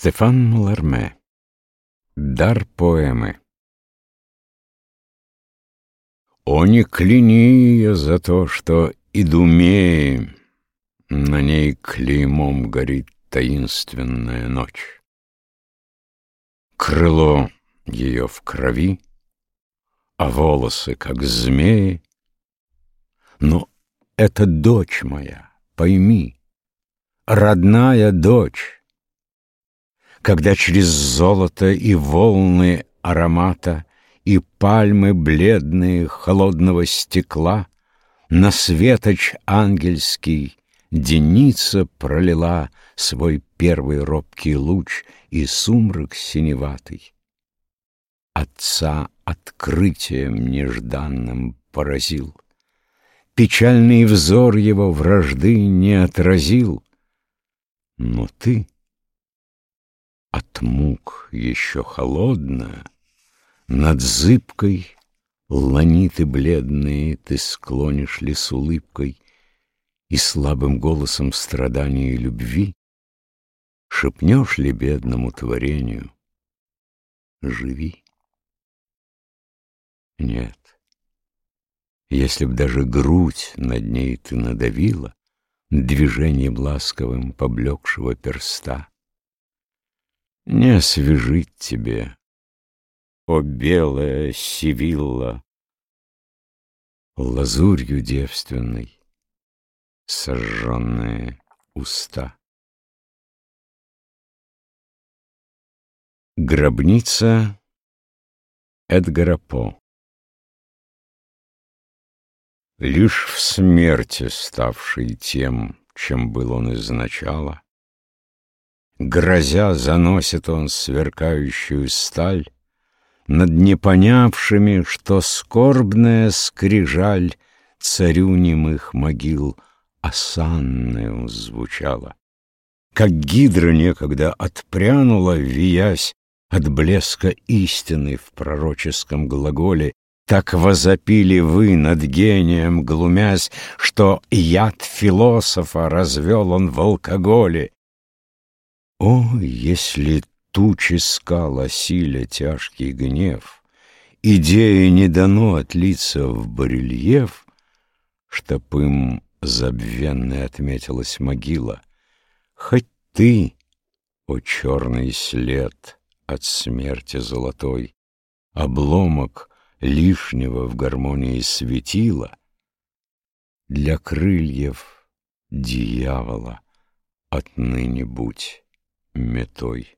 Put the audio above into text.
Стефан Маларме Дар поэмы О, не кляни ее за то, что Идумеи На ней клеймом горит таинственная ночь. Крыло ее в крови, а волосы, как змеи. Но это дочь моя, пойми, родная дочь, когда через золото и волны аромата И пальмы бледные холодного стекла На светоч ангельский Деница пролила Свой первый робкий луч И сумрак синеватый. Отца открытием нежданным поразил. Печальный взор его вражды не отразил. Но ты — от мук еще холодная, Над зыбкой ланиты бледные Ты склонишь ли с улыбкой И слабым голосом страдания и любви Шепнешь ли бедному творению «Живи»? Нет, если б даже грудь над ней ты надавила Движением ласковым поблекшего перста, не освежить тебе, о белая Сивилла, лазурью девственной сожженные уста. Гробница Эдгара По Лишь в смерти ставший тем, чем был он изначала, Грозя заносит он сверкающую сталь Над непонявшими, что скорбная скрижаль Царю немых могил осанную звучала. Как гидра некогда отпрянула, виясь От блеска истины в пророческом глаголе, Так возопили вы над гением, глумясь, Что яд философа развел он в алкоголе, о, если тучи скал осиля тяжкий гнев, Идее не дано отлиться в барельеф, Чтоб им забвенной отметилась могила. Хоть ты, о черный след от смерти золотой, Обломок лишнего в гармонии светила, Для крыльев дьявола отныне будь метой.